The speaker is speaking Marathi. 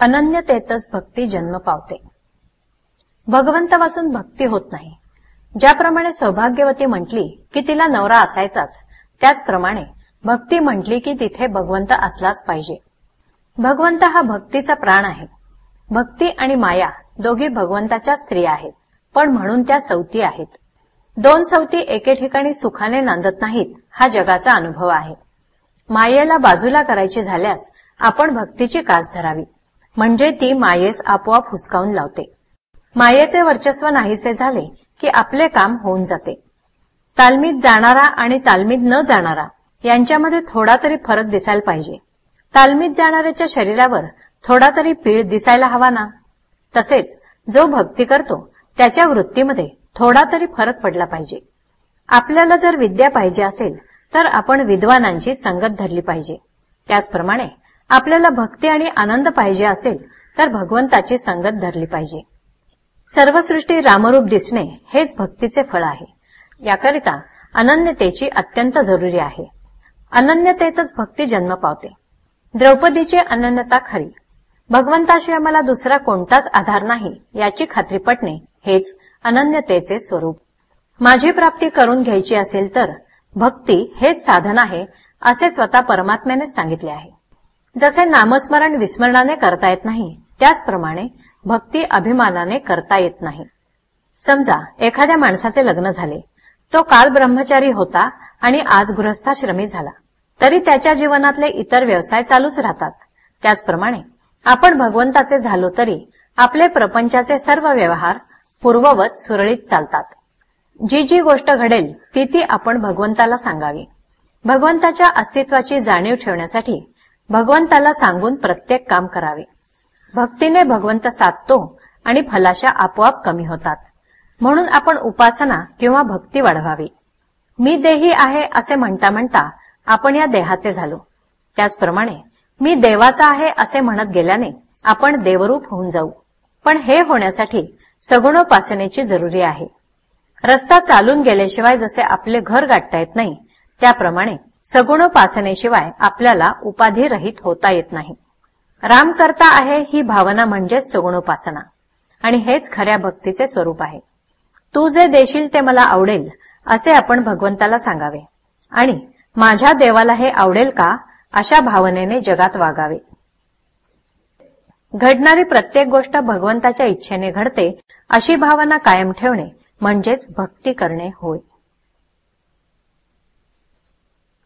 अनन्यतेतच भक्ती जन्म पावते. भगवंत वाचून भक्ती होत नाही. ज्याप्रमाणे सौभाग्यवती म्हटली की तिला नवरा असायचाच त्याचप्रमाणे भक्ती म्हटली की तिथे भगवंत असलाच पाहिजे. भगवंत हा भक्तीचा प्राण आहे. भक्ती आणि माया दोघी भगवंताच्या स्त्री आहेत पण म्हणून त्या सवती आहेत. दोन सवती एके ठिकाणी सुखाने नांदत नाहीत हा जगाचा अनुभव आहे. मायेला बाजूला करायची झाल्यास आपण भक्तीची कास धरावी. म्हणजे ती मायेस आपोआप हुसकावून लावते. मायेचे वर्चस्व नाहीसे झाले की आपले काम होऊन जाते. तालमीत जाणारा आणि तालमीत न जाणारा यांच्यामध्ये थोडा तरी फरक दिसायला पाहिजे. तालमीत जाणाऱ्याच्या शरीरावर थोडा तरी पीळ दिसायला हवा ना? तसेच जो भक्ती करतो त्याच्या वृत्तीमध्ये थोडा तरी फरक पडला पाहिजे. आपल्याला जर विद्या पाहिजे असेल तर आपण विद्वानांची संगत धरली पाहिजे. त्याचप्रमाणे आपल्याला भक्ती आणि आनंद पाहिजे असेल तर भगवंताची संगत धरली पाहिजे. सर्वसृष्टी रामरूप दिसणे हेच भक्तीचे फळ आहे. याकरिता अनन्यतेची अत्यंत जरुरी आहे. अनन्यतेतच भक्ती जन्म पावते. द्रौपदीची अनन्यता खरी. भगवंताशिवाय मला दुसरा कोणताच आधार नाही याची खात्री पटणे हेच अनन्यतेचे स्वरूप. माझी प्राप्ती करून घ्यायची असेल तर भक्ती हेच साधन आहे असे स्वतः परमात्म्याने सांगितले आहे. जसे नामस्मरण विस्मरणाने करता येत नाही त्याचप्रमाणे भक्ती अभिमानाने करता येत नाही. समजा एखाद्या माणसाचे लग्न झाले. तो काल ब्रह्मचारी होता आणि आज गृहस्थाश्रमी झाला. तरी त्याच्या जीवनातले इतर व्यवसाय चालूच राहतात. त्याचप्रमाणे आपण भगवंताचे झालो तरी आपले प्रपंचाचे सर्व व्यवहार पूर्ववत सुरळीत चालतात. जी जी गोष्ट घडेल ती ती आपण भगवंताला सांगावी. भगवंताच्या अस्तित्वाची जाणीव ठेवण्यासाठी भगवंताला सांगून प्रत्येक काम करावे. भक्तीने भगवंत साधतो आणि फलाशा आपोआप कमी होतात. म्हणून आपण उपासना किंवा भक्ती वाढवावी. मी देही आहे असे म्हणता म्हणता आपण या देहाचे झालो. त्याचप्रमाणे मी देवाचा आहे असे म्हणत गेल्याने आपण देवरूप होऊन जाऊ. पण हे होण्यासाठी सगुणोपासनेची जरुरी आहे. रस्ता चालून गेल्याशिवाय जसे आपले घर गाठता येत नाही त्याप्रमाणे सगुणोपासनेशिवाय आपल्याला उपाधिरहित होता येत नाही. राम करता आहे ही भावना म्हणजेच सगुणोपासना. आणि हेच खऱ्या भक्तीचे स्वरूप आहे. तू जे देशील ते मला आवडेल असे आपण भगवंताला सांगावे. आणि माझ्या देवाला हे आवडेल का अशा भावनेने जगात वागावे. घडणारी प्रत्येक गोष्ट भगवंताच्या इच्छेने घडते अशी भावना कायम ठेवणे म्हणजेच भक्ती करणे होय.